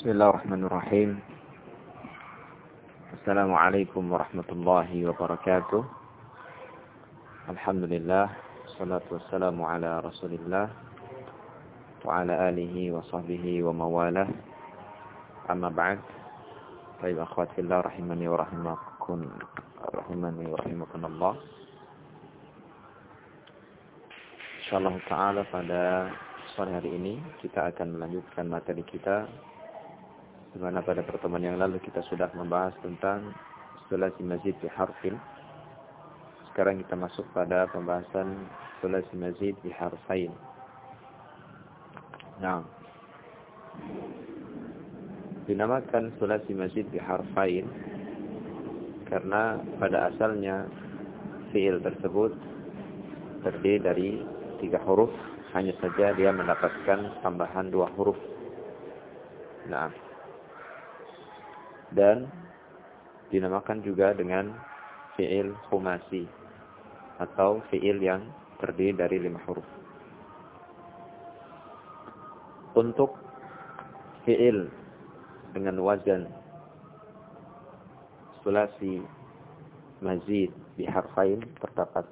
بسم الله الرحمن الرحيم السلام عليكم ورحمة الله وبركاته الحمد لله والصلاة والسلام على رسول الله وعلى آله وصحبه ومواله أما بعد طيب أخواتي الله رحمني ورحمكم رحمني ورحمكم الله InsyaAllah Ta'ala pada sore hari ini kita akan melanjutkan materi kita di mana pada pertemuan yang lalu kita sudah membahas tentang sulasi mazid di harfin. Sekarang kita masuk pada pembahasan sulasi mazid di harfain. Nah, dinamakan sulasi mazid di harfain karena pada asalnya fiil tersebut terdiri dari tiga huruf, hanya saja dia mendapatkan tambahan dua huruf. Nah, dan dinamakan juga dengan fi'il khumasi atau fi'il yang terdiri dari lima huruf. Untuk fi'il dengan wazan sulasi mazid di harfain terdapat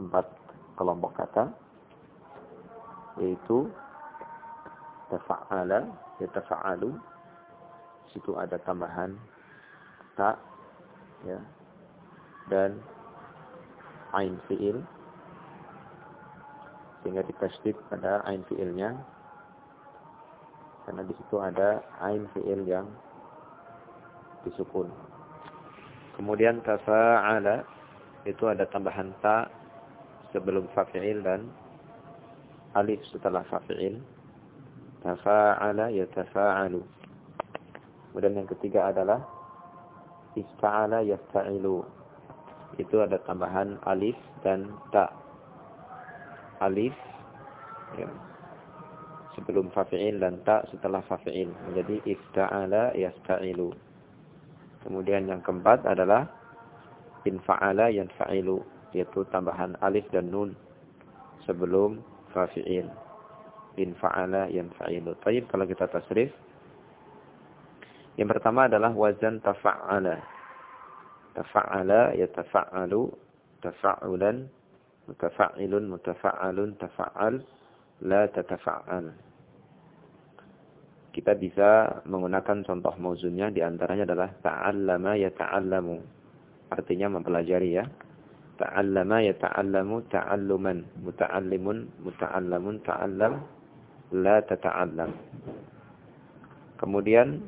empat kelompok kata yaitu tafa'ala yatafa'alu situ ada tambahan ta ya dan ain fiil sehingga ditasydid pada ain fiilnya karena di situ ada ain fiil yang disukun kemudian tafa'ala itu ada tambahan ta sebelum fa'il dan alif setelah fa'il. Tafa'ala yatafa'alu. Kemudian yang ketiga adalah ista'ala yasta'ilu. Itu ada tambahan alif dan ta. Alif ya, sebelum fa'il dan ta setelah fa'il. Menjadi ista'ala yasta'ilu. Kemudian yang keempat adalah infa'ala yanfa'ilu yaitu tambahan alif dan nun sebelum fafi'il. In fa'ala yanfa'ilu. Taib kalau kita tasrif. Yang pertama adalah wazan tafa'ala. Tafa'ala yatafa'alu. Tafa'ulan. Mutafa'ilun. Mutafa'alun. Tafa'al. La tatafa'al. Kita bisa menggunakan contoh mauzunnya. Di antaranya adalah ta'allama yata'allamu. Artinya mempelajari ya ta'allama yata'allamu ta'alluman muta'allimun muta'allamun ta'allam la tata'allam kemudian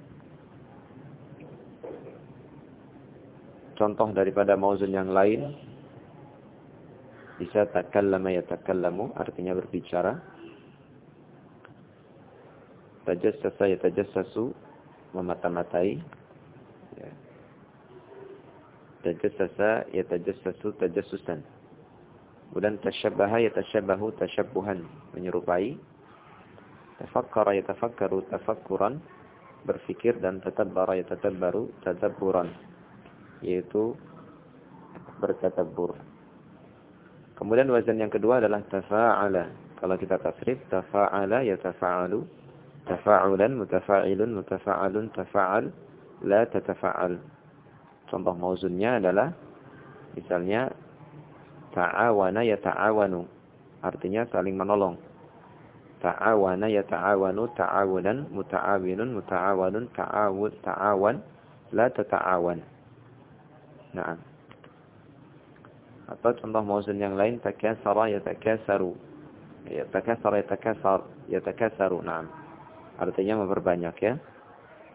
contoh daripada mauzun yang lain. Bisa takallama yatakallamu artinya berbicara. Tajassasa yatajassasu memata-matai. Ya. Tajassasa yatajassasu tajassusan. Kemudian tasyabbaha yatashabbahu tashabbuhan, menyerupai. Tafakkara yatafakkaru tafakkuran, berfikir dan tatabbara yatatabbaru tadabburan, yaitu bertadabbur. Kemudian wazan yang kedua adalah tafa'ala. Kalau kita tasrif, tafa'ala yatafa'alu, tafa'ulan, mutafa'ilun, mutafa'alun, tafa'al, la tatafa'al. Contoh mauzunnya adalah misalnya ta'awana ya ta'awanu. Artinya saling menolong. Ta'awana ya ta'awanu ta'awunan muta'awinun muta'awanun ta'awud ta'awan la tata'awan. Nah. Atau contoh mauzun yang lain takasara yatakasaru. Yatakasara yatakasar yatakasaru. Naam. Artinya memperbanyak ya.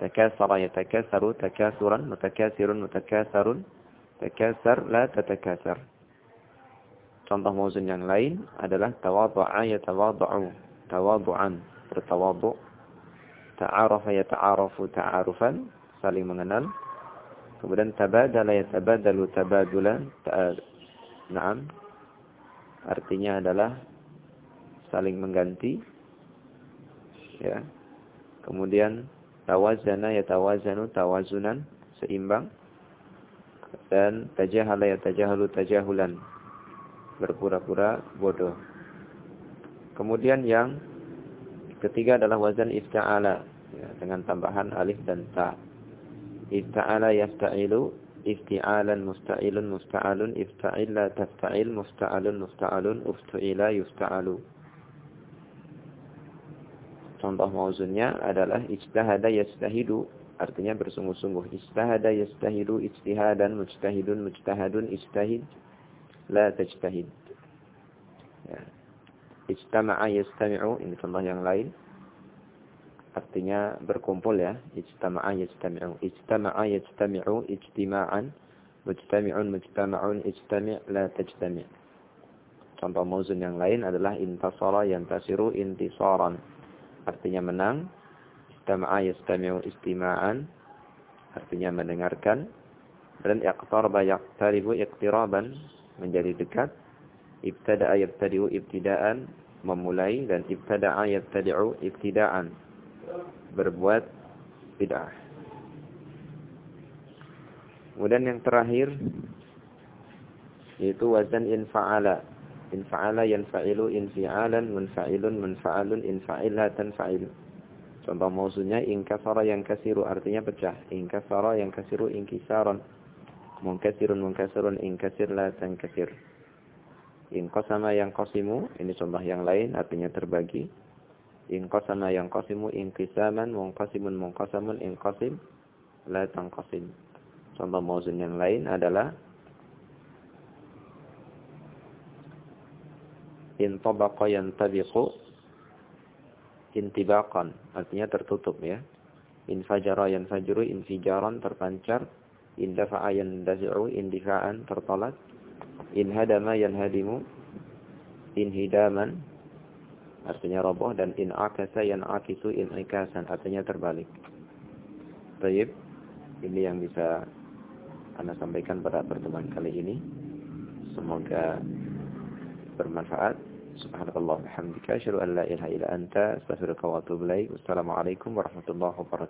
Takasara yatakasaru takasuran mutakasirun mutakasarun takasar la tatakasar. Contoh mauzun yang lain adalah tawadhu'a yatawadhu'u. Tawadhu'an bertawadhu' ta'arafa yata'arafu ta'arufan saling mengenal kemudian tabadala yatabadalu tabadulan na'am. Artinya adalah saling mengganti ya. Kemudian tawazana yatawazanu tawazunan seimbang. Dan tajahala yatajahalu tajahulan berpura-pura bodoh. Kemudian yang ketiga adalah wazan ifta'ala ya, dengan tambahan alif dan ta. Ifta'ala yasta'ilu ifti'alan musta'ilun musta'alun ifta'illa tafta'il musta'alun musta'alun uftu'ila yufta'alu. Contoh mauzunnya adalah ijtahada yastahidu artinya bersungguh-sungguh. Ijtahada yastahidu ijtihadan mujtahidun mujtahadun ijtahid la tajtahid. Ya. Ijtama'a yastami'u ini contoh yang lain artinya berkumpul ya. Ijtama'a yajtami'u. Ijtama'a yajtami'u. Ijtima'an mujtami'un mujtama'un. Ijtami' la tajtami' contoh mauzun yang lain adalah intasara yantasiru intisaran. Artinya menang. Istama'a yastami'u istima'an artinya mendengarkan. Dan iqtaraba yaqtaribu iqtiraban. Menjadi dekat. Ibtada'a yabtadi'u ibtida'an. Memulai dan ibtada'a yabtadi'u ibtida'an berbuat bid'ah. Kemudian yang terakhir yaitu wazan infa'ala. Infa'ala yanfa'ilu infi'alan munfa'ilun munfa'alun infa'ilatan fa'il. Contoh mausunya inkasara yang kasiru artinya pecah. Inkasara yang kasiru inkisaran. Munkasirun munkasirun inkasir la tankasir. Inkosama yang kosimu, ini contoh yang lain artinya terbagi Inqasama yang qasimu inqisaman munqasimun munqasamun inqasim la tanqasim. Contoh mauzun yang lain adalah in tabaqa yantabiqu intibaqan artinya tertutup ya in fajara yanfajru infijaran terpancar in dafa'a yandafi'u indifa'an tertolak in hadama yanhadimu inhidaman artinya roboh dan in akasa yan akisu in ikasan artinya terbalik. Taib ini yang bisa anda sampaikan pada pertemuan kali ini. Semoga bermanfaat. Subhanallah alhamdulillah. Asyhadu an la ilaha illa anta astaghfiruka wa atubu. Wassalamualaikum warahmatullahi wabarakatuh.